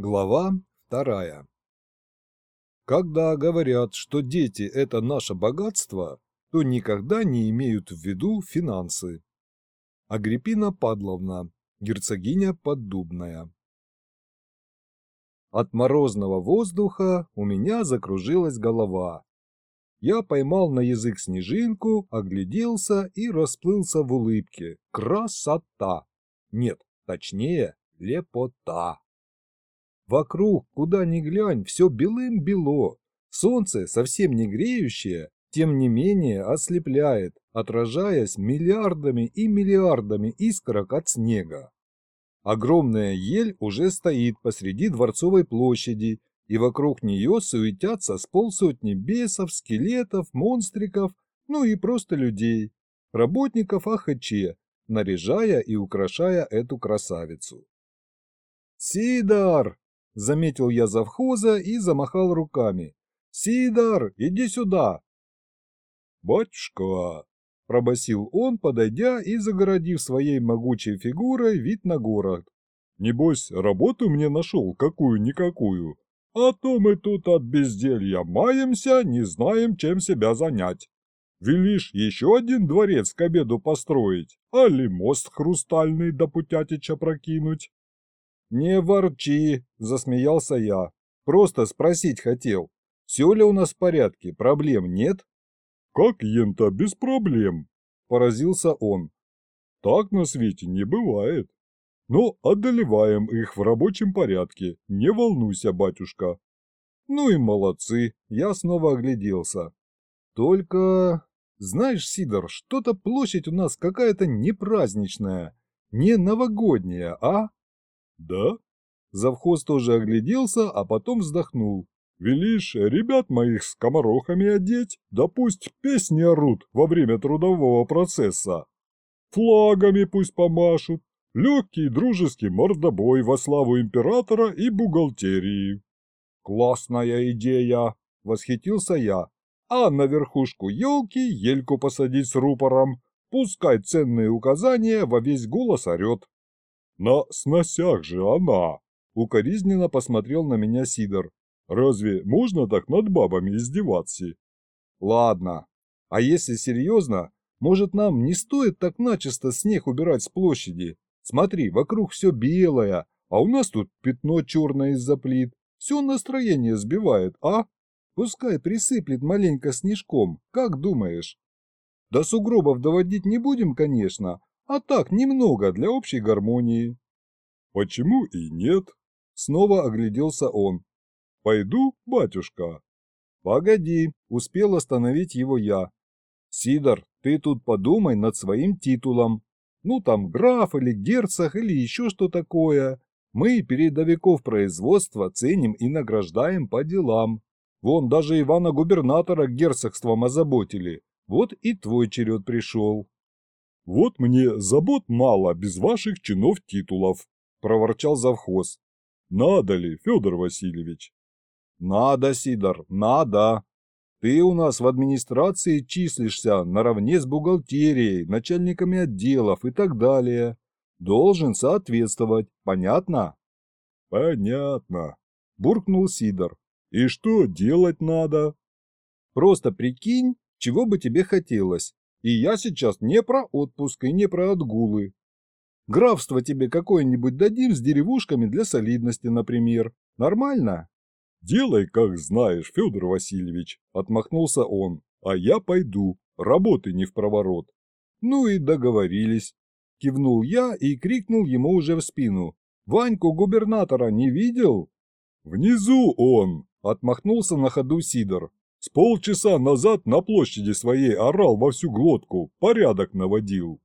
Глава вторая. Когда говорят, что дети – это наше богатство, то никогда не имеют в виду финансы. Агриппина Падловна, герцогиня Поддубная. От морозного воздуха у меня закружилась голова. Я поймал на язык снежинку, огляделся и расплылся в улыбке. Красота! Нет, точнее, лепота. Вокруг, куда ни глянь, все белым-бело. Солнце, совсем не греющее, тем не менее ослепляет, отражаясь миллиардами и миллиардами искорок от снега. Огромная ель уже стоит посреди Дворцовой площади, и вокруг нее суетятся с полсотни бесов, скелетов, монстриков, ну и просто людей, работников АХЧ, наряжая и украшая эту красавицу. «Сидор!» Заметил я завхоза и замахал руками. «Сидор, иди сюда!» «Батюшка!» – пробасил он, подойдя и загородив своей могучей фигурой вид на город. «Небось, работу мне нашел какую-никакую, а то мы тут от безделья маемся, не знаем, чем себя занять. Велишь еще один дворец к обеду построить, али мост хрустальный до Путятича прокинуть?» «Не ворчи», – засмеялся я. «Просто спросить хотел. Все ли у нас в порядке, проблем нет?» «Как ента без проблем?» – поразился он. «Так на свете не бывает. Но одолеваем их в рабочем порядке, не волнуйся, батюшка». «Ну и молодцы», – я снова огляделся. «Только...» «Знаешь, Сидор, что-то площадь у нас какая-то не праздничная, не новогодняя, а?» «Да?» Завхоз тоже огляделся, а потом вздохнул. «Велишь ребят моих с комарохами одеть? Да пусть песни орут во время трудового процесса. Флагами пусть помашут. Легкий дружеский мордобой во славу императора и бухгалтерии». «Классная идея!» – восхитился я. «А на верхушку елки ельку посадить с рупором. Пускай ценные указания во весь голос орет». «На сносях же она!» – укоризненно посмотрел на меня Сидор. «Разве можно так над бабами издеваться?» «Ладно. А если серьезно, может нам не стоит так начисто снег убирать с площади? Смотри, вокруг все белое, а у нас тут пятно черное из-за плит. Все настроение сбивает, а? Пускай присыплет маленько снежком, как думаешь? До сугробов доводить не будем, конечно, а так, немного, для общей гармонии. Почему и нет? Снова огляделся он. Пойду, батюшка. Погоди, успел остановить его я. Сидор, ты тут подумай над своим титулом. Ну там граф или герцог или еще что такое. Мы передовиков производства ценим и награждаем по делам. Вон даже Ивана-губернатора герцогством озаботили. Вот и твой черед пришел. «Вот мне забот мало без ваших чинов-титулов», – проворчал завхоз. «Надо ли, Федор Васильевич?» «Надо, Сидор, надо. Ты у нас в администрации числишься наравне с бухгалтерией, начальниками отделов и так далее. Должен соответствовать, понятно?» «Понятно», – буркнул Сидор. «И что делать надо?» «Просто прикинь, чего бы тебе хотелось, и я сейчас не про отпуск и не про отгулы. Графство тебе какое-нибудь дадим с деревушками для солидности, например. Нормально? Делай, как знаешь, Федор Васильевич, отмахнулся он. А я пойду, работы не в проворот. Ну и договорились. Кивнул я и крикнул ему уже в спину. Ваньку губернатора не видел? Внизу он, отмахнулся на ходу Сидор. С полчаса назад на площади своей орал во всю глотку, порядок наводил.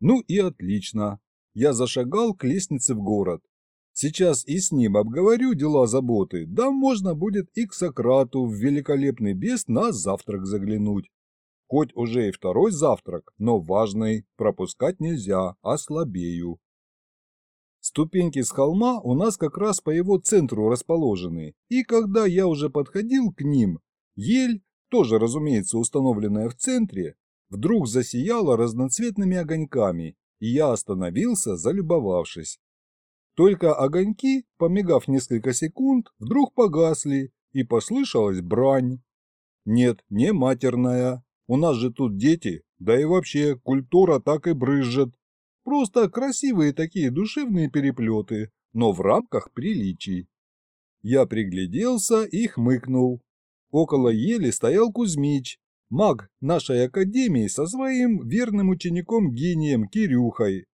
Ну и отлично. Я зашагал к лестнице в город. Сейчас и с ним обговорю дела заботы, да можно будет и к Сократу в великолепный бес на завтрак заглянуть. Хоть уже и второй завтрак, но важный, пропускать нельзя, ослабею. Ступеньки с холма у нас как раз по его центру расположены, и когда я уже подходил к ним, Ель, тоже, разумеется, установленная в центре, вдруг засияла разноцветными огоньками, и я остановился, залюбовавшись. Только огоньки, помигав несколько секунд, вдруг погасли, и послышалась брань. Нет, не матерная. У нас же тут дети, да и вообще культура так и брызжет. Просто красивые такие душевные переплеты, но в рамках приличий. Я пригляделся и хмыкнул. Около ели стоял Кузьмич, маг нашей академии со своим верным учеником-гением Кирюхой.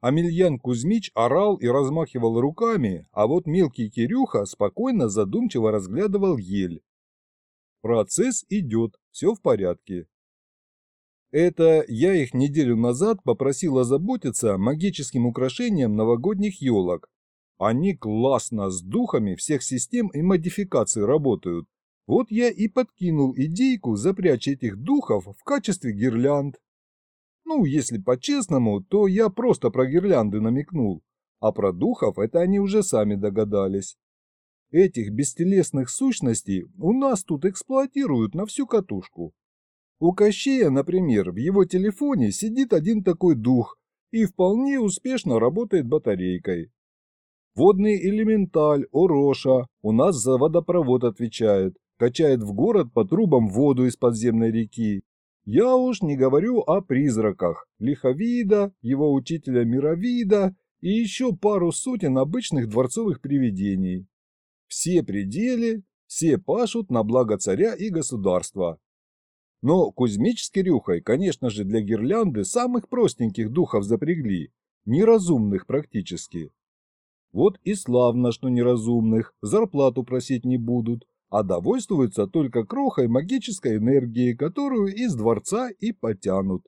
Амельян Кузьмич орал и размахивал руками, а вот мелкий Кирюха спокойно задумчиво разглядывал ель. Процесс идет, все в порядке. Это я их неделю назад попросил озаботиться магическим украшением новогодних елок. Они классно с духами всех систем и модификаций работают. Вот я и подкинул идейку запрячь этих духов в качестве гирлянд. Ну, если по-честному, то я просто про гирлянды намекнул, а про духов это они уже сами догадались. Этих бестелесных сущностей у нас тут эксплуатируют на всю катушку. У Кощея, например, в его телефоне сидит один такой дух и вполне успешно работает батарейкой. Водный элементаль Ороша у нас за водопровод отвечает, качает в город по трубам воду из подземной реки. Я уж не говорю о призраках, лиховида, его учителя мировида и еще пару сотен обычных дворцовых привидений. Все пределы, все пашут на благо царя и государства. Но Кузьмич с Кирюхой, конечно же, для гирлянды самых простеньких духов запрягли, неразумных практически. Вот и славно, что неразумных, зарплату просить не будут, а довольствуются только крохой магической энергии, которую из дворца и потянут.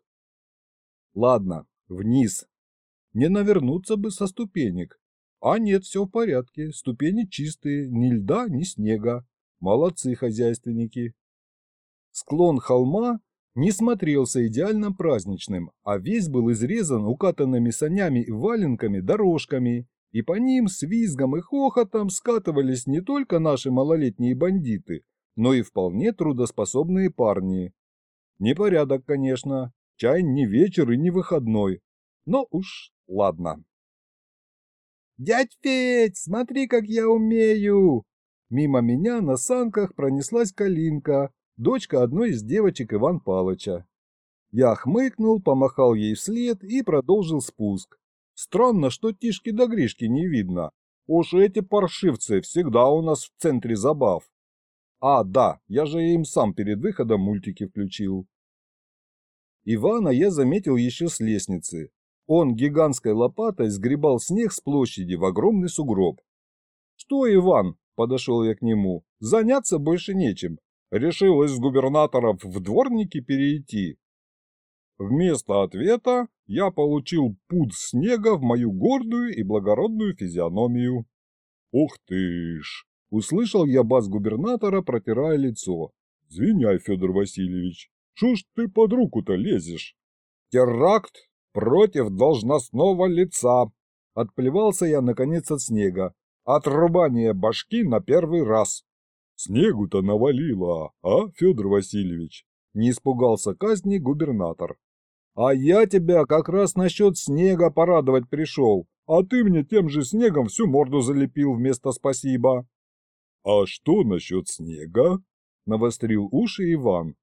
Ладно, вниз. Не навернуться бы со ступенек. А нет, все в порядке, ступени чистые, ни льда, ни снега. Молодцы хозяйственники. Склон холма не смотрелся идеально праздничным, а весь был изрезан укатанными санями и валенками дорожками, и по ним с визгом и хохотом скатывались не только наши малолетние бандиты, но и вполне трудоспособные парни. Непорядок, конечно, чай не вечер и не выходной, но уж ладно. «Дядь Федь, смотри, как я умею!» Мимо меня на санках пронеслась Калинка, дочка одной из девочек Иван Палыча. Я хмыкнул, помахал ей вслед и продолжил спуск. Странно, что Тишки до Гришки не видно. Уж эти паршивцы всегда у нас в центре забав. А, да, я же им сам перед выходом мультики включил. Ивана я заметил еще с лестницы. Он гигантской лопатой сгребал снег с площади в огромный сугроб. «Что, Иван?» – подошел я к нему. «Заняться больше нечем. Решил из губернаторов в дворники перейти». Вместо ответа я получил пуд снега в мою гордую и благородную физиономию. «Ух ты ж!» – услышал я бас губернатора, протирая лицо. «Звиняй, Федор Васильевич, что ж ты под руку-то лезешь?» «Теракт против должностного лица!» – отплевался я, наконец, от снега. «Отрубание башки на первый раз!» «Снегу-то навалило, а, Федор Васильевич?» – не испугался казни губернатор. А я тебя как раз насчет снега порадовать пришел, а ты мне тем же снегом всю морду залепил вместо спасибо. А что насчет снега? Навострил уши Иван.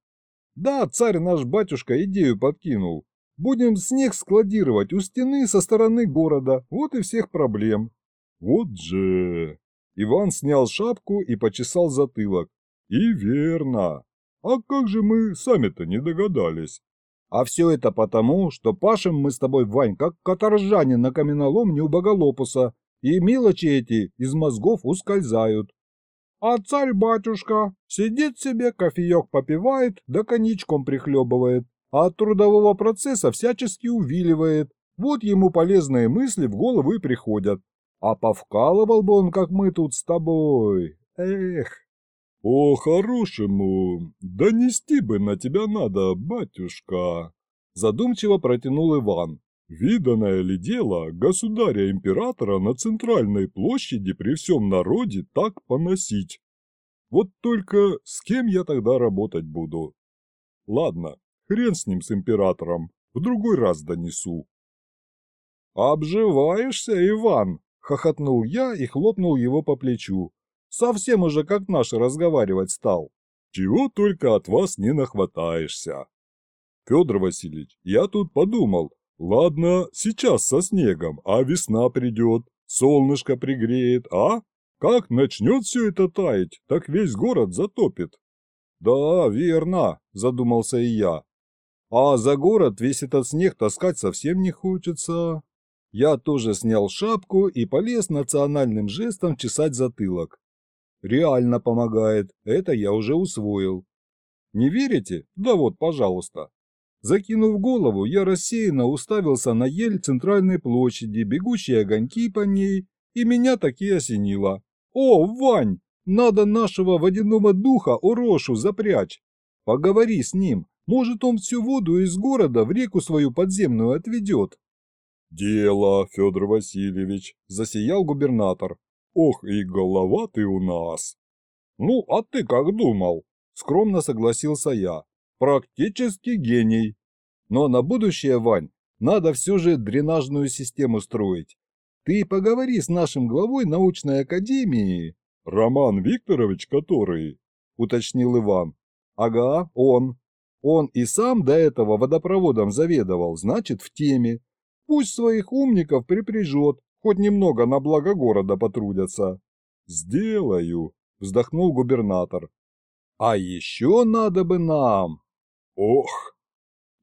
Да, царь наш батюшка идею подкинул. Будем снег складировать у стены со стороны города, вот и всех проблем. Вот же... Иван снял шапку и почесал затылок. И верно. А как же мы сами-то не догадались? А все это потому, что пашем мы с тобой, Вань, как каторжане на каменоломне у Боголопуса, и мелочи эти из мозгов ускользают. А царь-батюшка сидит себе, кофеек попивает, да коньячком прихлебывает, а от трудового процесса всячески увиливает. Вот ему полезные мысли в голову и приходят. А повкалывал бы он, как мы тут с тобой. Эх. «По-хорошему, донести бы на тебя надо, батюшка!» Задумчиво протянул Иван. «Виданное ли дело государя-императора на центральной площади при всем народе так поносить? Вот только с кем я тогда работать буду? Ладно, хрен с ним, с императором, в другой раз донесу». «Обживаешься, Иван?» – Хохотнул я и хлопнул его по плечу. Совсем уже как наш разговаривать стал. Чего только от вас не нахватаешься. Федор Васильевич, я тут подумал, ладно, сейчас со снегом, а весна придет, солнышко пригреет, а? Как начнет все это таять, так весь город затопит. Да, верно, задумался и я. А за город весь этот снег таскать совсем не хочется. Я тоже снял шапку и полез национальным жестом чесать затылок. Реально помогает, это я уже усвоил. Не верите? Да вот, пожалуйста. Закинув голову, я рассеянно уставился на ель центральной площади, бегущие огоньки по ней, и меня таки осенило. «О, Вань, надо нашего водяного духа Орошу запрячь. Поговори с ним, может, он всю воду из города в реку свою подземную отведет. «Дело, Федор Васильевич», – засиял губернатор. «Ох, и голова ты у нас!» «Ну, а ты как думал?» – скромно согласился я. «Практически гений. Но на будущее, Вань, надо все же дренажную систему строить. Ты поговори с нашим главой научной академии». «Роман Викторович который?» – уточнил Иван. «Ага, он. Он и сам до этого водопроводом заведовал, значит, в теме. Пусть своих умников припряжет, хоть немного на благо города потрудятся. Сделаю, вздохнул губернатор. А еще надо бы нам. Ох!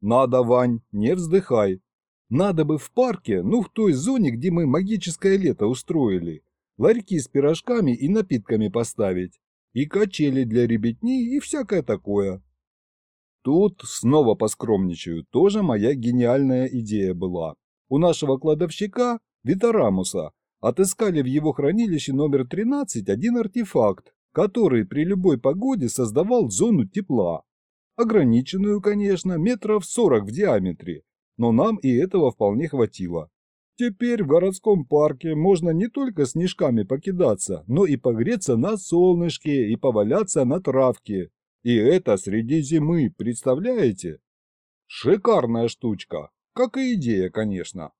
Надо, Вань, не вздыхай. Надо бы в парке, ну в той зоне, где мы магическое лето устроили, ларьки с пирожками и напитками поставить, и качели для ребятни и всякое такое. Тут снова поскромничаю, тоже моя гениальная идея была. У нашего кладовщика, Витарамуса, отыскали в его хранилище номер 13 один артефакт, который при любой погоде создавал зону тепла. Ограниченную, конечно, метров 40 в диаметре, но нам и этого вполне хватило. Теперь в городском парке можно не только снежками покидаться, но и погреться на солнышке и поваляться на травке, и это среди зимы, представляете? Шикарная штучка, как и идея, конечно.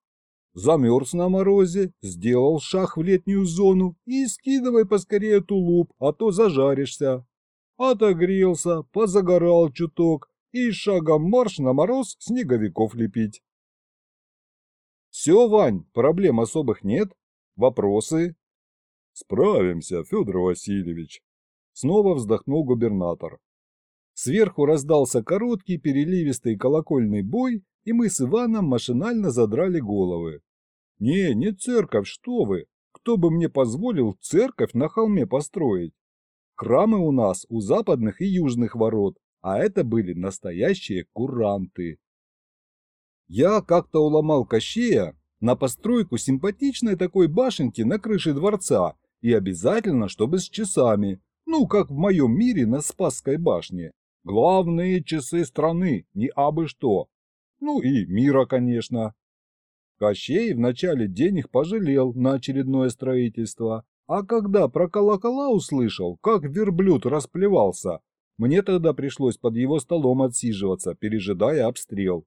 Замерз на морозе, сделал шаг в летнюю зону и скидывай поскорее тулуп, а то зажаришься. Отогрелся, позагорал чуток и шагом марш на мороз снеговиков лепить. Все, Вань, проблем особых нет. Вопросы? Справимся, Федор Васильевич. Снова вздохнул губернатор. Сверху раздался короткий переливистый колокольный бой, и мы с Иваном машинально задрали головы. «Не, не церковь, что вы! Кто бы мне позволил церковь на холме построить? Храмы у нас у западных и южных ворот, а это были настоящие куранты». Я как-то уломал Кощея на постройку симпатичной такой башенки на крыше дворца и обязательно, чтобы с часами, ну, как в моем мире на Спасской башне. Главные часы страны, не абы что. Ну и мира, конечно. Кощей вначале денег пожалел на очередное строительство, а когда про колокола услышал, как верблюд расплевался, мне тогда пришлось под его столом отсиживаться, пережидая обстрел.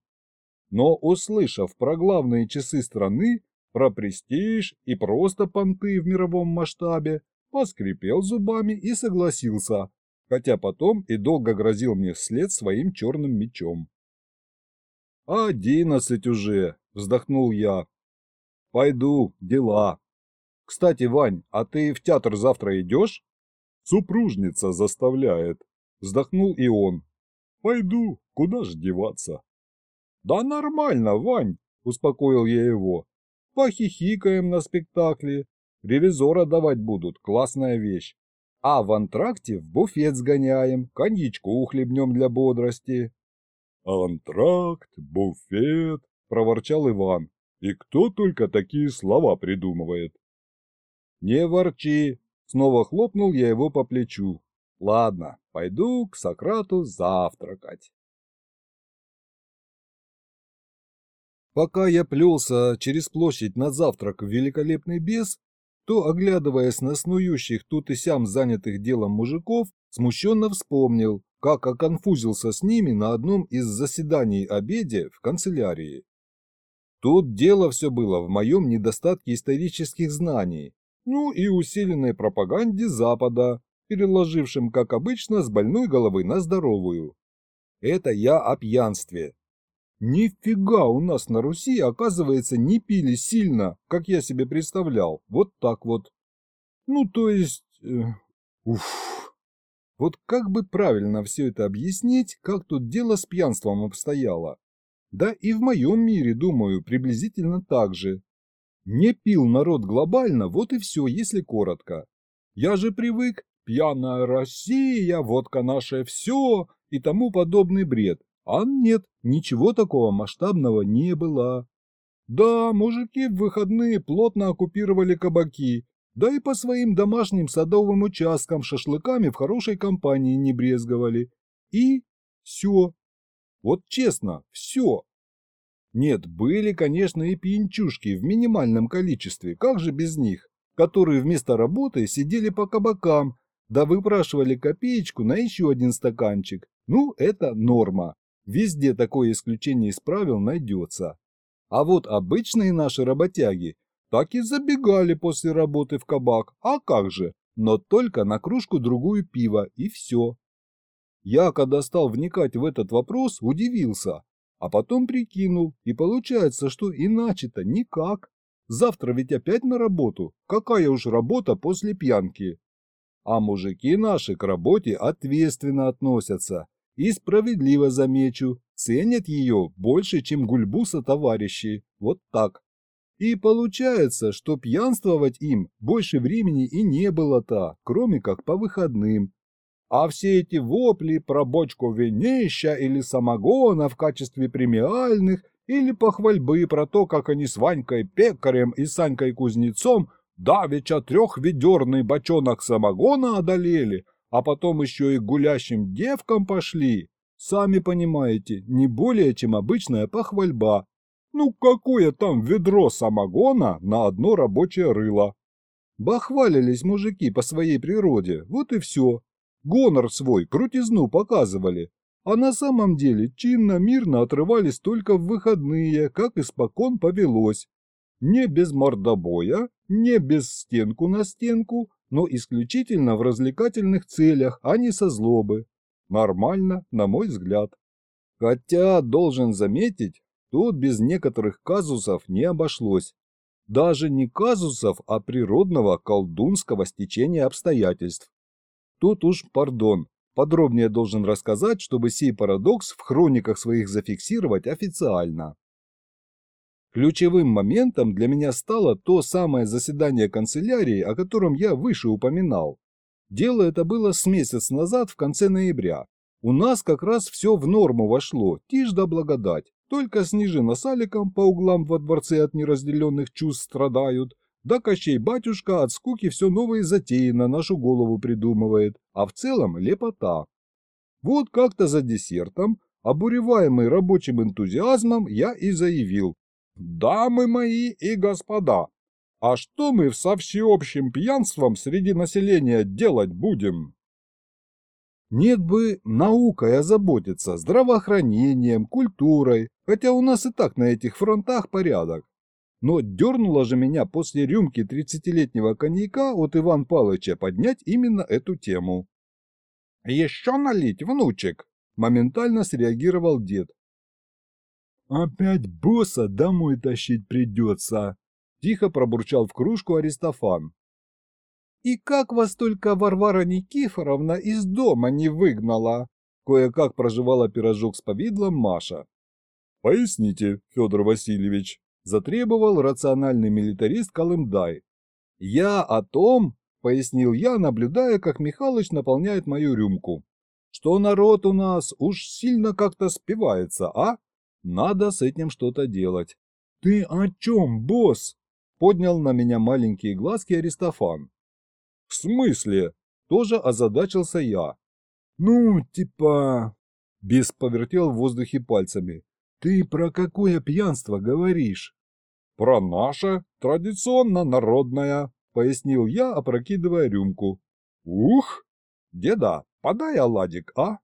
Но услышав про главные часы страны, про престиж и просто понты в мировом масштабе, поскрипел зубами и согласился, хотя потом и долго грозил мне вслед своим черным мечом. «Одиннадцать уже», — вздохнул я. «Пойду, дела. Кстати, Вань, а ты в театр завтра идешь?» «Супружница заставляет», — вздохнул и он. «Пойду, куда ж деваться?» «Да нормально, Вань», — успокоил я его. «Похихикаем на спектакле. Ревизора давать будут, классная вещь. А в антракте в буфет сгоняем, коньячку хлебнем для бодрости. Антракт, буфет, проворчал Иван. И кто только такие слова придумывает? Не ворчи, снова хлопнул я его по плечу. Ладно, пойду к Сократу завтракать. Пока я плелся через площадь на завтрак в великолепный бес, то, оглядываясь на снующих тут и сям занятых делом мужиков, смущенно вспомнил, как оконфузился с ними на одном из заседаний обеде в канцелярии. Тут дело все было в моем недостатке исторических знаний, ну и усиленной пропаганде Запада, переложившем, как обычно, с больной головы на здоровую. Это я о пьянстве. Нифига у нас на Руси, оказывается, не пили сильно, как я себе представлял. Вот так вот. Ну, то есть... Э, уф. Вот как бы правильно все это объяснить, как тут дело с пьянством обстояло? Да и в моем мире, думаю, приблизительно так же. Не пил народ глобально, вот и все, если коротко. Я же привык, пьяная Россия, водка наше все и тому подобный бред. А нет, ничего такого масштабного не было. Да, мужики в выходные плотно оккупировали кабаки, да и по своим домашним садовым участкам шашлыками в хорошей компании не брезговали. И все. Вот честно, все. Нет, были, конечно, и пьянчушки в минимальном количестве, как же без них, которые вместо работы сидели по кабакам, да выпрашивали копеечку на еще один стаканчик. Ну, это норма. Везде такое исключение из правил найдется. А вот обычные наши работяги так и забегали после работы в кабак, а как же, но только на кружку-другую пива и все. Я, когда стал вникать в этот вопрос, удивился, а потом прикинул, и получается, что иначе-то никак. Завтра ведь опять на работу, какая уж работа после пьянки. А мужики наши к работе ответственно относятся, и справедливо замечу, ценят ее больше, чем гульбуса товарищи. Вот так. И получается, что пьянствовать им больше времени и не было-то, кроме как по выходным. А все эти вопли про бочку винища или самогона в качестве премиальных или похвальбы про то, как они с Ванькой Пекарем и Санькой Кузнецом давеча трехведерный бочонок самогона одолели, а потом еще и гулящим девкам пошли. Сами понимаете, не более чем обычная похвальба. Ну какое там ведро самогона на одно рабочее рыло? Бахвалились мужики по своей природе, вот и все. Гонор свой, крутизну показывали. А на самом деле чинно-мирно отрывались только в выходные, как испокон повелось. Не без мордобоя, не без стенку на стенку, но исключительно в развлекательных целях, а не со злобы. Нормально, на мой взгляд. Хотя, должен заметить, тут без некоторых казусов не обошлось. Даже не казусов, а природного колдунского стечения обстоятельств. Тут уж, пардон, подробнее должен рассказать, чтобы сей парадокс в хрониках своих зафиксировать официально. Ключевым моментом для меня стало то самое заседание канцелярии, о котором я выше упоминал. Дело это было с месяц назад в конце ноября. У нас как раз все в норму вошло, тишь да благодать. Только Снежина с Аликом по углам во дворце от неразделенных чувств страдают, да Кощей батюшка от скуки все новые затеи на нашу голову придумывает, а в целом лепота. Вот как-то за десертом, обуреваемый рабочим энтузиазмом, я и заявил, «Дамы мои и господа, а что мы со всеобщим пьянством среди населения делать будем?» Нет бы наукой озаботиться, здравоохранением, культурой, хотя у нас и так на этих фронтах порядок. Но дернуло же меня после рюмки тридцатилетнего коньяка от Иван Палыча поднять именно эту тему. «Еще налить, внучек!» – моментально среагировал дед. «Опять босса домой тащить придется!» – тихо пробурчал в кружку Аристофан. «И как вас только Варвара Никифоровна из дома не выгнала?» – кое-как проживала пирожок с повидлом Маша. «Поясните, Федор Васильевич», – затребовал рациональный милитарист Колымдай. «Я о том», – пояснил я, наблюдая, как Михалыч наполняет мою рюмку, – «что народ у нас уж сильно как-то спивается, а?» Надо с этим что-то делать. «Ты о чем, босс?» – поднял на меня маленькие глазки Аристофан. «В смысле?» – тоже озадачился я. «Ну, типа...» – Бес повертел в воздухе пальцами. «Ты про какое пьянство говоришь?» «Про наше, традиционно народное», – пояснил я, опрокидывая рюмку. «Ух! Деда, подай оладик, а?»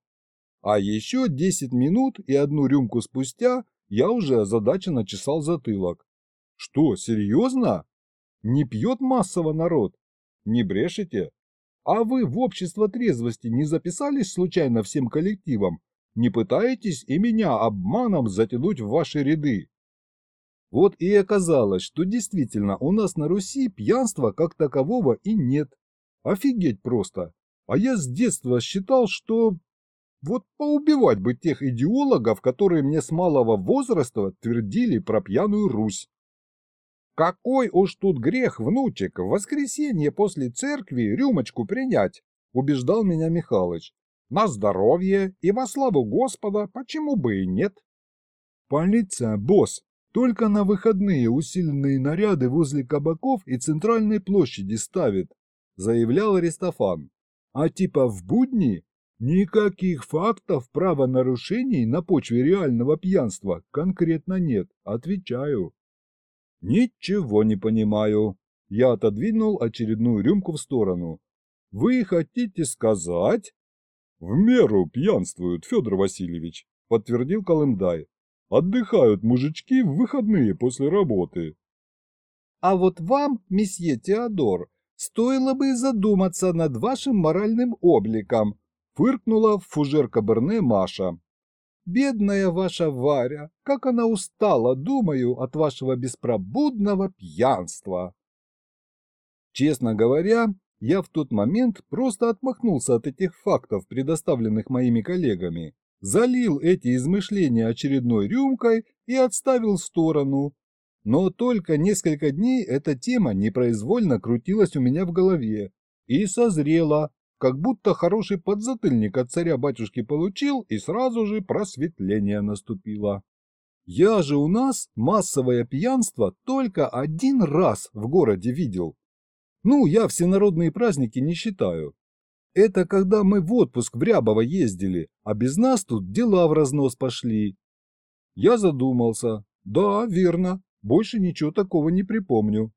А еще 10 минут и одну рюмку спустя Я уже озадаченно чесал затылок. Что, серьезно? Не пьет массово народ? Не брешете? А вы в общество трезвости не записались случайно всем коллективом? Не пытаетесь и меня обманом затянуть в ваши ряды? Вот и оказалось, что действительно у нас на Руси пьянства как такового и нет. Офигеть просто. А я с детства считал, что... Вот поубивать бы тех идеологов, которые мне с малого возраста твердили про пьяную Русь. Какой уж тут грех, внучек, в воскресенье после церкви рюмочку принять, убеждал меня Михалыч. На здоровье и во славу Господа, почему бы и нет? Полиция, босс, только на выходные усиленные наряды возле кабаков и центральной площади ставит, заявлял Аристофан. А типа в будни никаких фактов правонарушений на почве реального пьянства конкретно нет, отвечаю. Ничего не понимаю. Я отодвинул очередную рюмку в сторону. Вы хотите сказать? В меру пьянствуют, Федор Васильевич, подтвердил Колымдай. Отдыхают мужички в выходные после работы. А вот вам, месье Теодор, стоило бы задуматься над вашим моральным обликом, фыркнула в фужер Каберне Маша. Бедная ваша Варя, как она устала, думаю, от вашего беспробудного пьянства. Честно говоря, я в тот момент просто отмахнулся от этих фактов, предоставленных моими коллегами, залил эти измышления очередной рюмкой и отставил в сторону, но только несколько дней эта тема непроизвольно крутилась у меня в голове и созрела, как будто хороший подзатыльник от царя-батюшки получил и сразу же просветление наступило. Я же у нас массовое пьянство только один раз в городе видел. Ну, я всенародные праздники не считаю. Это когда мы в отпуск в Рябово ездили, а без нас тут дела в разнос пошли. Я задумался. Да, верно, больше ничего такого не припомню.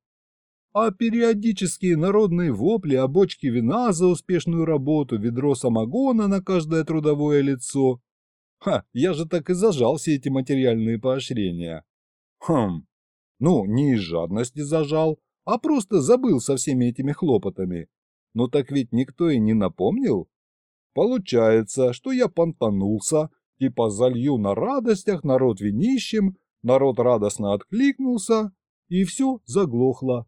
А периодические народные вопли о бочке вина за успешную работу, ведро самогона на каждое трудовое лицо. Ха, я же так и зажал все эти материальные поощрения. Хм, ну, не из жадности зажал, а просто забыл со всеми этими хлопотами. Но так ведь никто и не напомнил. Получается, что я понтанулся, типа залью на радостях народ винищем, Народ радостно откликнулся, и все заглохло.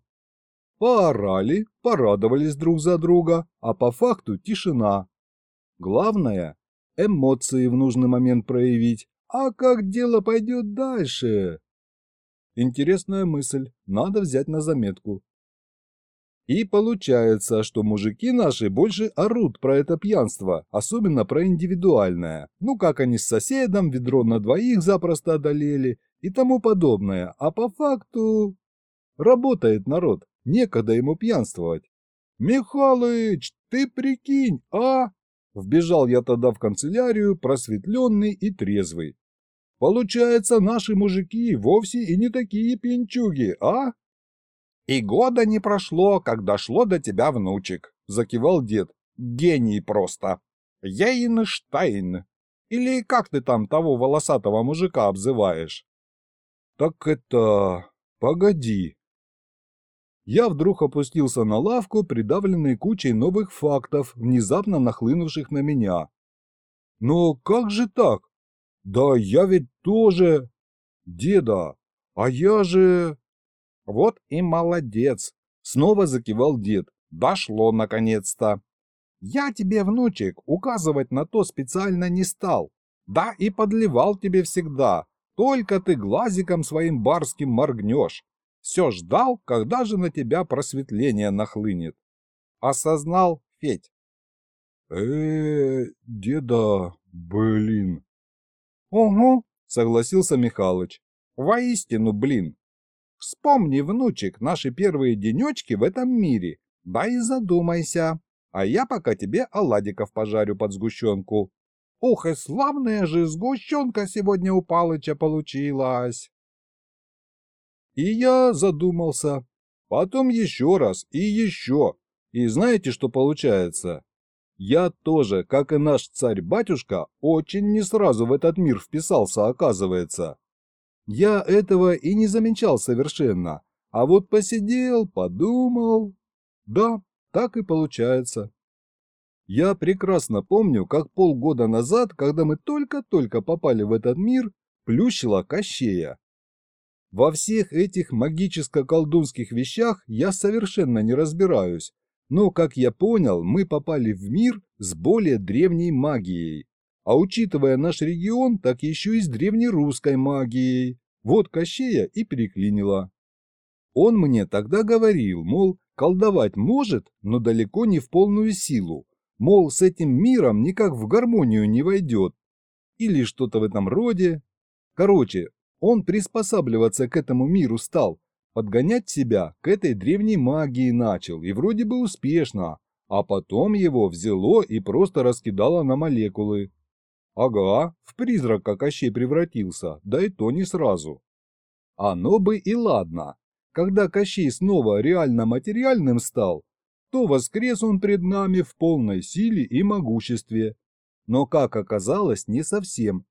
Поорали, порадовались друг за друга, а по факту тишина. Главное – эмоции в нужный момент проявить. А как дело пойдет дальше? Интересная мысль, надо взять на заметку. И получается, что мужики наши больше орут про это пьянство, особенно про индивидуальное. Ну как они с соседом ведро на двоих запросто одолели и тому подобное. А по факту... Работает народ, некогда ему пьянствовать. «Михалыч, ты прикинь, а?» Вбежал я тогда в канцелярию, просветленный и трезвый. «Получается, наши мужики вовсе и не такие пьянчуги, а?» «И года не прошло, как дошло до тебя, внучек», — закивал дед. «Гений просто! Ейнштейн! Или как ты там того волосатого мужика обзываешь?» «Так это... погоди!» Я вдруг опустился на лавку, придавленный кучей новых фактов, внезапно нахлынувших на меня. «Но как же так? Да я ведь тоже... Деда, а я же...» Вот и молодец. Снова закивал дед. Дошло наконец-то. Я тебе, внучек, указывать на то специально не стал. Да и подливал тебе всегда. Только ты глазиком своим барским моргнешь. Все ждал, когда же на тебя просветление нахлынет. Осознал, Федь? э, -э деда, блин. Угу, согласился Михалыч. Воистину, блин. Вспомни, внучек, наши первые денечки в этом мире. Да и задумайся. А я пока тебе оладиков пожарю под сгущенку. Ух, и славная же сгущенка сегодня у Палыча получилась. И я задумался. Потом еще раз и еще. И знаете, что получается? Я тоже, как и наш царь-батюшка, очень не сразу в этот мир вписался, оказывается. Я этого и не замечал совершенно. А вот посидел, подумал. Да, так и получается. Я прекрасно помню, как полгода назад, когда мы только-только попали в этот мир, плющила Кощея. Во всех этих магическо-колдунских вещах я совершенно не разбираюсь, но, как я понял, мы попали в мир с более древней магией. А учитывая наш регион, так еще и с древнерусской магией. Вот Кощея и переклинило. Он мне тогда говорил, мол, колдовать может, но далеко не в полную силу. Мол, с этим миром никак в гармонию не войдет. Или что-то в этом роде. Короче, он приспосабливаться к этому миру стал, подгонять себя к этой древней магии начал, и вроде бы успешно, а потом его взяло и просто раскидало на молекулы. Ага, в призрака Кощей превратился, да и то не сразу. Оно бы и ладно. Когда Кощей снова реально материальным стал, то воскрес он пред нами в полной силе и могуществе. Но, как оказалось, не совсем.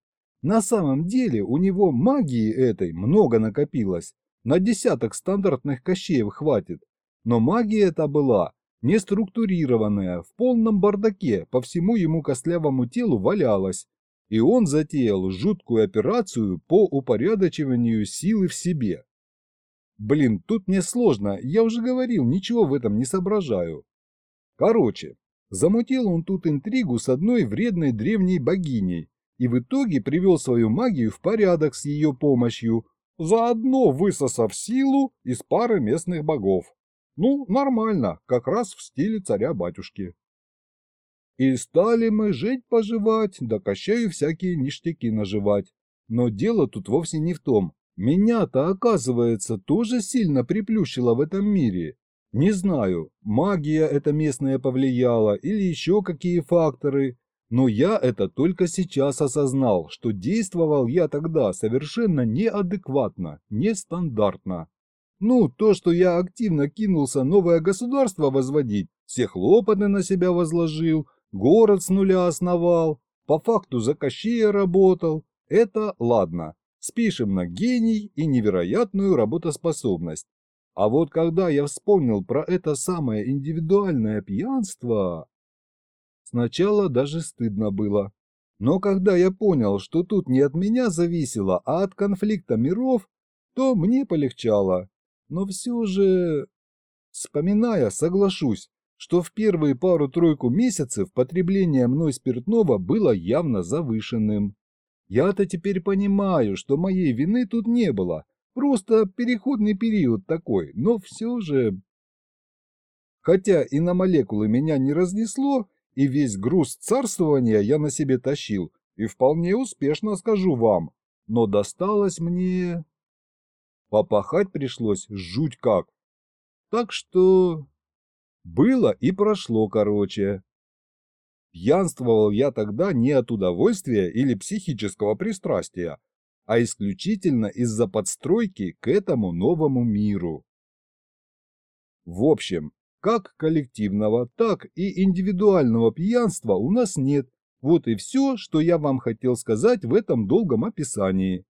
На самом деле у него магии этой много накопилось, на десяток стандартных кощеев хватит. Но магия эта была неструктурированная, в полном бардаке по всему ему костлявому телу валялась. И он затеял жуткую операцию по упорядочиванию силы в себе. Блин, тут мне сложно, я уже говорил, ничего в этом не соображаю. Короче, замутил он тут интригу с одной вредной древней богиней и в итоге привел свою магию в порядок с ее помощью, заодно высосав силу из пары местных богов. Ну, нормально, как раз в стиле царя-батюшки. И стали мы жить-поживать, да кощаю всякие ништяки наживать. Но дело тут вовсе не в том. Меня-то, оказывается, тоже сильно приплющило в этом мире. Не знаю, магия эта местная повлияла или еще какие факторы, но я это только сейчас осознал, что действовал я тогда совершенно неадекватно, нестандартно. Ну, то, что я активно кинулся новое государство возводить, все хлопоты на себя возложил, город с нуля основал, по факту за Кощея работал, это ладно, спишем на гений и невероятную работоспособность. А вот когда я вспомнил про это самое индивидуальное пьянство... Сначала даже стыдно было. Но когда я понял, что тут не от меня зависело, а от конфликта миров, то мне полегчало. Но все же... Вспоминая, соглашусь, что в первые пару-тройку месяцев потребление мной спиртного было явно завышенным. Я-то теперь понимаю, что моей вины тут не было, просто переходный период такой, но все же... Хотя и на молекулы меня не разнесло, и весь груз царствования я на себе тащил, и вполне успешно скажу вам, но досталось мне... Попахать пришлось жуть как. Так что... Было и прошло, короче. Пьянствовал я тогда не от удовольствия или психического пристрастия, а исключительно из-за подстройки к этому новому миру. В общем, как коллективного, так и индивидуального пьянства у нас нет. Вот и все, что я вам хотел сказать в этом долгом описании.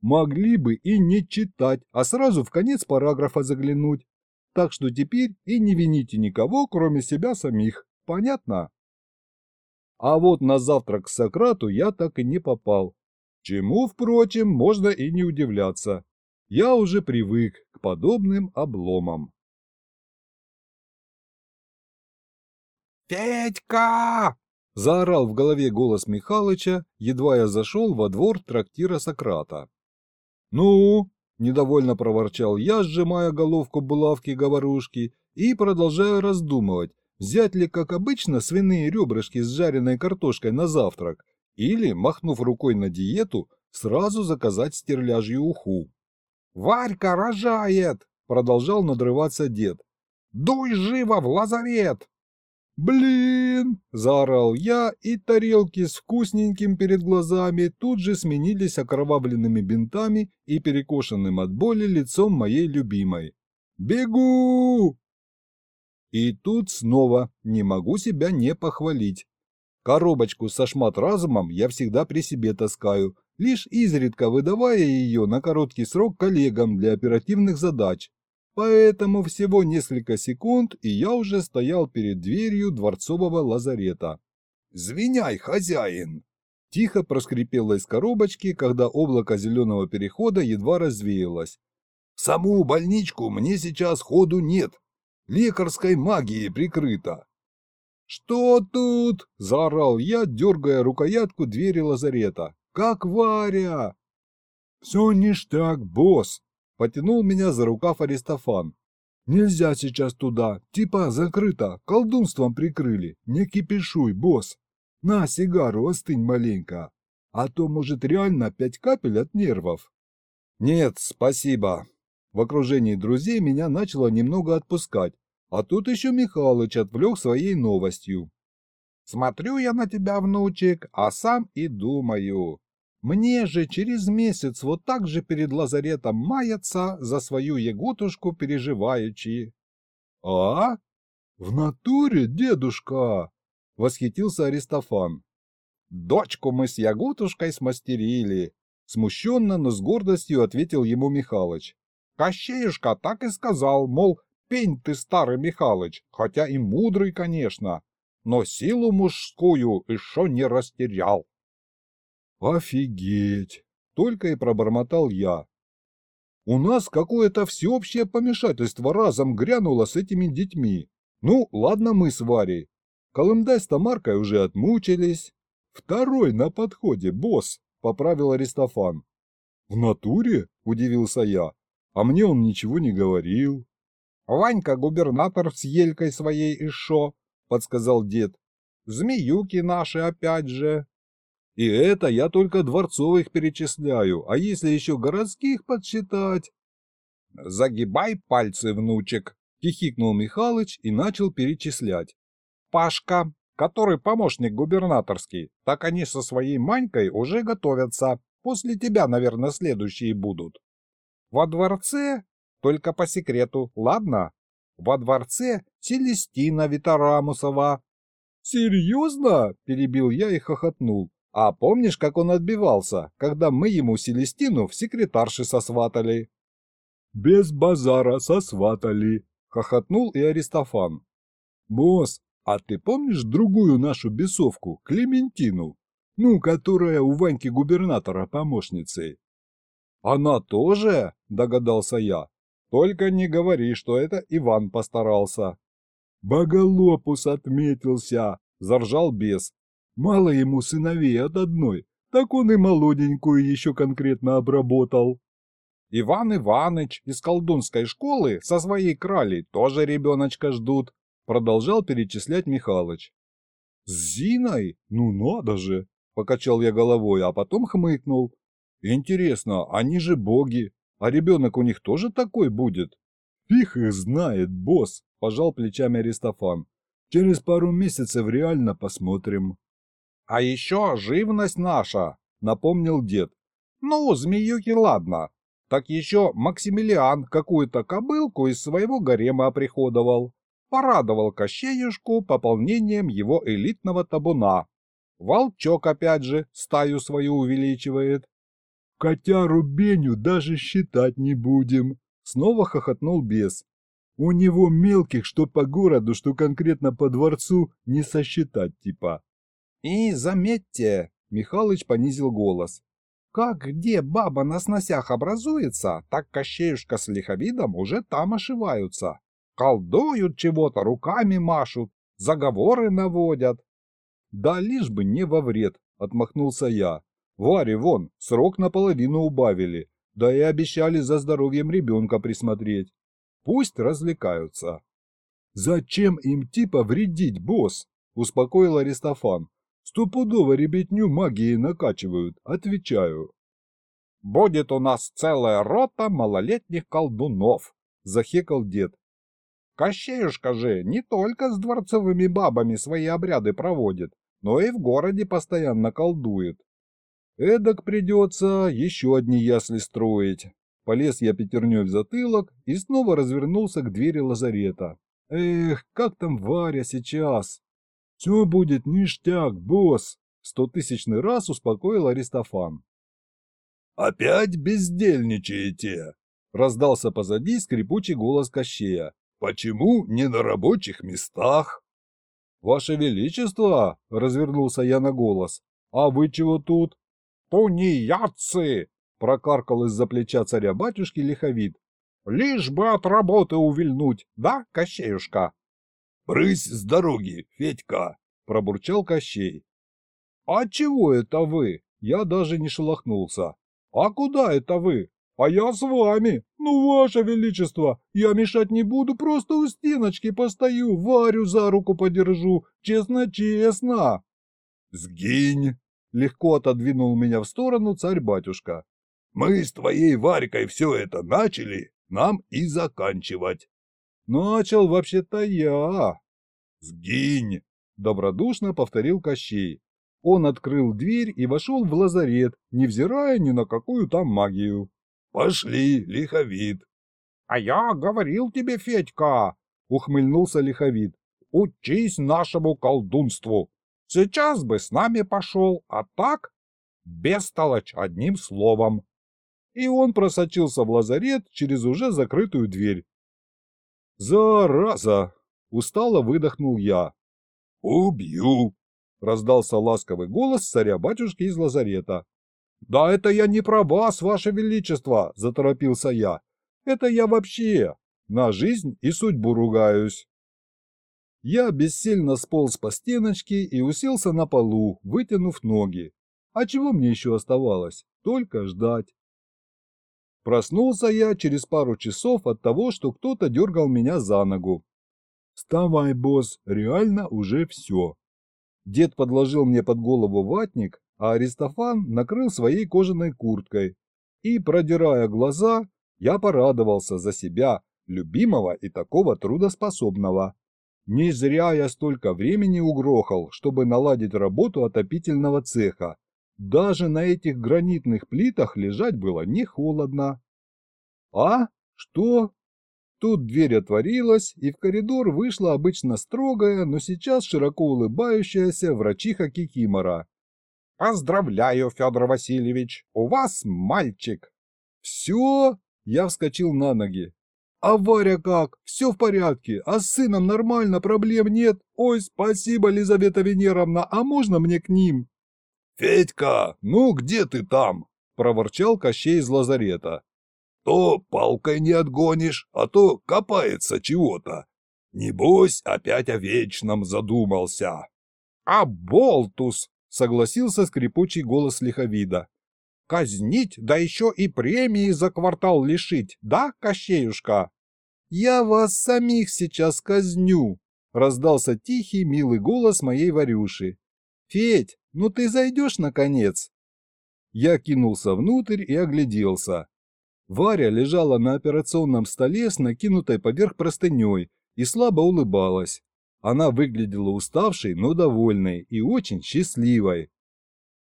Могли бы и не читать, а сразу в конец параграфа заглянуть. Так что теперь и не вините никого, кроме себя самих. Понятно? А вот на завтрак к Сократу я так и не попал. Чему, впрочем, можно и не удивляться. Я уже привык к подобным обломам. «Федька!» – заорал в голове голос Михалыча, едва я зашел во двор трактира Сократа. «Ну?» – недовольно проворчал я, сжимая головку булавки-говорушки и продолжая раздумывать, взять ли, как обычно, свиные ребрышки с жареной картошкой на завтрак или, махнув рукой на диету, сразу заказать стерляжью уху. «Варька рожает!» – продолжал надрываться дед. «Дуй живо в лазарет!» «Блин!» – заорал я, и тарелки с вкусненьким перед глазами тут же сменились окровавленными бинтами и перекошенным от боли лицом моей любимой. «Бегу!» И тут снова не могу себя не похвалить. Коробочку со шмат разумом я всегда при себе таскаю, лишь изредка выдавая ее на короткий срок коллегам для оперативных задач. Поэтому всего несколько секунд, и я уже стоял перед дверью дворцового лазарета. «Звиняй, хозяин!» Тихо проскрипело из коробочки, когда облако зеленого перехода едва развеялось. «В саму больничку мне сейчас ходу нет. Лекарской магией прикрыто». «Что тут?» – заорал я, дергая рукоятку двери лазарета. «Как Варя?» «Все ништяк, босс!» – потянул меня за рукав Аристофан. «Нельзя сейчас туда, типа закрыто, колдунством прикрыли. Не кипишуй, босс. На сигару, остынь маленько. А то, может, реально пять капель от нервов». «Нет, спасибо». В окружении друзей меня начало немного отпускать, а тут еще Михалыч отвлек своей новостью. «Смотрю я на тебя, внучек, а сам и думаю. Мне же через месяц вот так же перед лазаретом маяться за свою ягутушку переживаючи». «А? В натуре, дедушка?» — восхитился Аристофан. «Дочку мы с ягутушкой смастерили», — смущенно, но с гордостью ответил ему Михалыч. Кощеюшка так и сказал, мол, пень ты, старый Михалыч, хотя и мудрый, конечно, но силу мужскую еще не растерял. Офигеть! Только и пробормотал я. У нас какое-то всеобщее помешательство разом грянуло с этими детьми. Ну, ладно мы с Варей. Колымдай с Тамаркой уже отмучились. Второй на подходе, босс, поправил Аристофан. В натуре? Удивился я. А мне он ничего не говорил. Ванька губернатор с елькой своей и шо, подсказал дед. Змеюки наши опять же. И это я только дворцовых перечисляю, а если еще городских подсчитать? Загибай пальцы, внучек, хихикнул Михалыч и начал перечислять. Пашка, который помощник губернаторский, так они со своей Манькой уже готовятся. После тебя, наверное, следующие будут. Во дворце только по секрету, ладно? Во дворце Селестина Витарамусова. «Серьезно?» – перебил я и хохотнул. «А помнишь, как он отбивался, когда мы ему Селестину в секретарши сосватали?» «Без базара сосватали», – хохотнул и Аристофан. «Босс, а ты помнишь другую нашу бесовку, Клементину? Ну, которая у Ваньки губернатора помощницей?» «Она тоже?» – догадался я. Только не говори, что это Иван постарался. Боголопус отметился, заржал бес. Мало ему сыновей от одной, так он и молоденькую еще конкретно обработал. Иван Иваныч из колдунской школы со своей кралей тоже ребеночка ждут, продолжал перечислять Михалыч. С Зиной? Ну надо же! Покачал я головой, а потом хмыкнул. Интересно, они же боги, а ребенок у них тоже такой будет? Их знает, босс, пожал плечами Аристофан. Через пару месяцев реально посмотрим. А еще живность наша, напомнил дед. Ну, змеюки ладно. Так еще Максимилиан какую-то кобылку из своего гарема оприходовал. Порадовал Кощеюшку пополнением его элитного табуна. Волчок опять же стаю свою увеличивает. Котяру Беню даже считать не будем, снова хохотнул бес. У него мелких, что по городу, что конкретно по дворцу, не сосчитать типа. И заметьте, Михалыч понизил голос. Как где баба на сносях образуется, так Кощеюшка с лиховидом уже там ошиваются. Колдуют чего-то, руками машут, заговоры наводят. Да лишь бы не во вред, отмахнулся я. Варе вон, срок наполовину убавили, да и обещали за здоровьем ребенка присмотреть. Пусть развлекаются. Зачем им типа вредить, босс? Успокоил Аристофан. Стопудово ребятню магией накачивают, отвечаю. Будет у нас целая рота малолетних колдунов, захекал дед. Кощеюшка же не только с дворцовыми бабами свои обряды проводит, но и в городе постоянно колдует. Эдак придется еще одни ясли строить. Полез я пятерней в затылок и снова развернулся к двери лазарета. Эх, как там Варя сейчас? Все будет ништяк, босс, стотысячный раз успокоил Аристофан. «Опять бездельничаете?» – раздался позади скрипучий голос Кощея. «Почему не на рабочих местах?» «Ваше Величество!» – развернулся я на голос. «А вы чего тут?» «Тунеядцы!» – прокаркал из-за плеча царя-батюшки лиховид. «Лишь бы от работы увильнуть, да, Кощеюшка?» «Брысь с дороги, Федька!» – пробурчал Кощей. «А чего это вы?» Я даже не шелохнулся. «А куда это вы?» «А я с вами. Ну, ваше величество, я мешать не буду, просто у стеночки постою, Варю за руку подержу. Честно-честно». «Сгинь!» — легко отодвинул меня в сторону царь-батюшка. «Мы с твоей Варькой все это начали, нам и заканчивать». «Начал вообще-то я». «Сгинь!» — добродушно повторил Кощей. Он открыл дверь и вошел в лазарет, невзирая ни на какую там магию. «Пошли, лиховид!» «А я говорил тебе, Федька!» — ухмыльнулся лиховид. «Учись нашему колдунству! Сейчас бы с нами пошел, а так бестолочь одним словом!» И он просочился в лазарет через уже закрытую дверь. «Зараза!» — устало выдохнул я. «Убью!» — раздался ласковый голос царя-батюшки из лазарета. «Да это я не про вас, ваше величество!» – заторопился я. «Это я вообще на жизнь и судьбу ругаюсь». Я бессильно сполз по стеночке и уселся на полу, вытянув ноги. А чего мне еще оставалось? Только ждать. Проснулся я через пару часов от того, что кто-то дергал меня за ногу. «Вставай, босс, реально уже все». Дед подложил мне под голову ватник, а Аристофан накрыл своей кожаной курткой. И, продирая глаза, я порадовался за себя, любимого и такого трудоспособного. Не зря я столько времени угрохал, чтобы наладить работу отопительного цеха. Даже на этих гранитных плитах лежать было не холодно. А? Что? Тут дверь отворилась, и в коридор вышла обычно строгая, но сейчас широко улыбающаяся врачиха Кикимора. «Поздравляю, Федор Васильевич, у вас мальчик!» «Все?» – я вскочил на ноги. «А Варя как? Все в порядке? А с сыном нормально, проблем нет? Ой, спасибо, Лизавета Венеровна, а можно мне к ним?» «Федька, ну где ты там?» – проворчал Кощей из лазарета. «То палкой не отгонишь, а то копается чего-то. Небось, опять о вечном задумался». «А болтус!» согласился скрипучий голос лиховида. «Казнить, да еще и премии за квартал лишить, да, Кощеюшка?» «Я вас самих сейчас казню!» — раздался тихий, милый голос моей Варюши. «Федь, ну ты зайдешь, наконец?» Я кинулся внутрь и огляделся. Варя лежала на операционном столе с накинутой поверх простыней и слабо улыбалась. Она выглядела уставшей, но довольной и очень счастливой.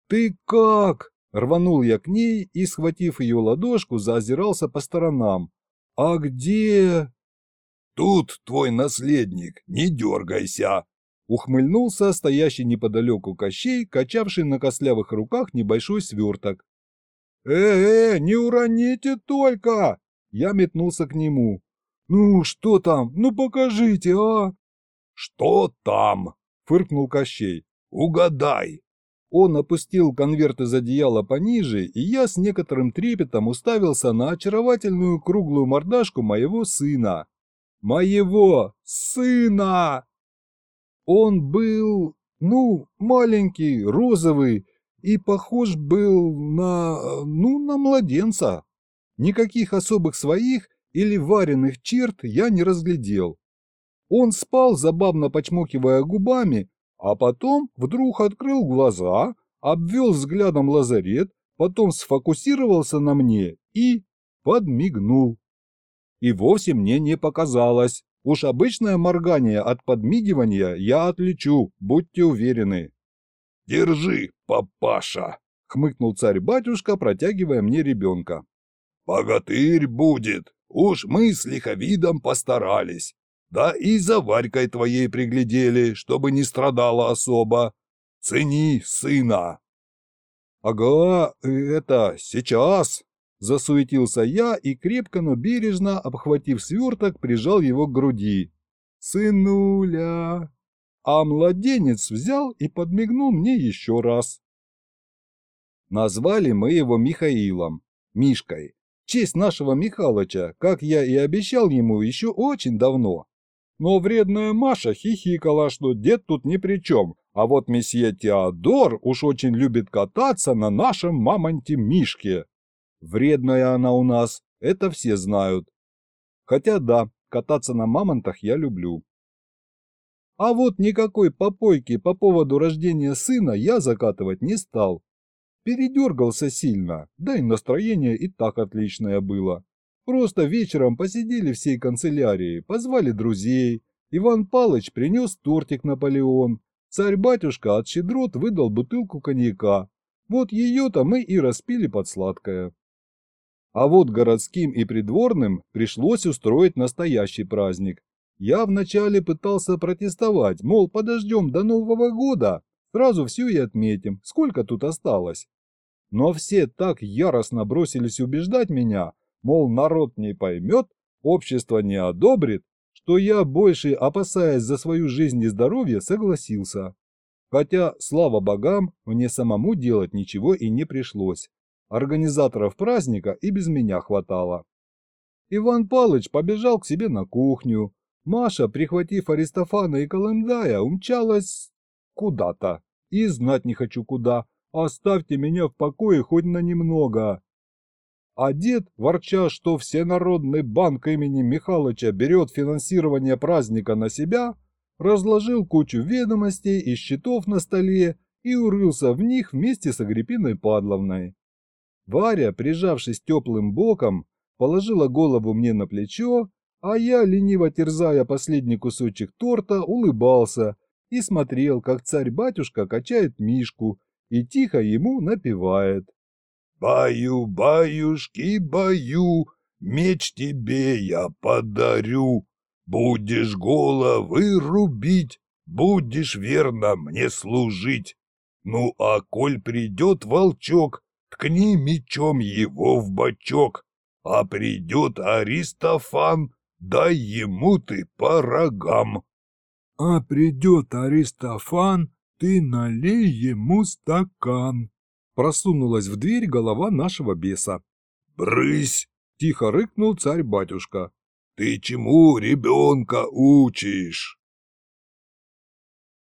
«Ты как?» – рванул я к ней и, схватив ее ладошку, заозирался по сторонам. «А где?» «Тут твой наследник, не дергайся!» Ухмыльнулся стоящий неподалеку Кощей, качавший на костлявых руках небольшой сверток. «Э-э, не уроните только!» Я метнулся к нему. «Ну, что там? Ну, покажите, а!» «Что там?» – фыркнул Кощей. «Угадай!» Он опустил конверт из одеяла пониже, и я с некоторым трепетом уставился на очаровательную круглую мордашку моего сына. Моего сына! Он был, ну, маленький, розовый, и похож был на, ну, на младенца. Никаких особых своих или вареных черт я не разглядел. Он спал, забавно почмокивая губами, а потом вдруг открыл глаза, обвел взглядом лазарет, потом сфокусировался на мне и подмигнул. И вовсе мне не показалось. Уж обычное моргание от подмигивания я отличу, будьте уверены. «Держи, папаша!» — хмыкнул царь-батюшка, протягивая мне ребенка. «Богатырь будет! Уж мы с лиховидом постарались. Да и за Варькой твоей приглядели, чтобы не страдала особо. Цени сына. Ага, это, сейчас. Засуетился я и крепко, но бережно, обхватив сверток, прижал его к груди. Сынуля. А младенец взял и подмигнул мне еще раз. Назвали мы его Михаилом, Мишкой, в честь нашего Михалыча, как я и обещал ему еще очень давно. Но вредная Маша хихикала, что дед тут ни при чем, а вот месье Теодор уж очень любит кататься на нашем мамонте Мишке. Вредная она у нас, это все знают. Хотя да, кататься на мамонтах я люблю. А вот никакой попойки по поводу рождения сына я закатывать не стал. Передергался сильно, да и настроение и так отличное было. Просто вечером посидели всей канцелярии, позвали друзей. Иван Палыч принес тортик Наполеон. Царь-батюшка от щедрот выдал бутылку коньяка. Вот ее-то мы и распили под сладкое. А вот городским и придворным пришлось устроить настоящий праздник. Я вначале пытался протестовать, мол, подождем до Нового года, сразу все и отметим, сколько тут осталось. Но все так яростно бросились убеждать меня, мол, народ не поймет, общество не одобрит, что я, больше опасаясь за свою жизнь и здоровье, согласился. Хотя, слава богам, мне самому делать ничего и не пришлось. Организаторов праздника и без меня хватало. Иван Палыч побежал к себе на кухню. Маша, прихватив Аристофана и Колымдая, умчалась куда-то. И знать не хочу куда. Оставьте меня в покое хоть на немного. А дед, ворча, что Всенародный банк имени Михалыча берет финансирование праздника на себя, разложил кучу ведомостей и счетов на столе и урылся в них вместе с Агриппиной Падловной. Варя, прижавшись теплым боком, положила голову мне на плечо, а я, лениво терзая последний кусочек торта, улыбался и смотрел, как царь-батюшка качает мишку и тихо ему напевает. «Баю, баюшки, баю, меч тебе я подарю. Будешь головы рубить, будешь верно мне служить. Ну а коль придет волчок, ткни мечом его в бочок, а придет Аристофан, дай ему ты по рогам. А придет Аристофан, ты налей ему стакан. Просунулась в дверь голова нашего беса. «Брысь!» – тихо рыкнул царь-батюшка. «Ты чему ребенка учишь?»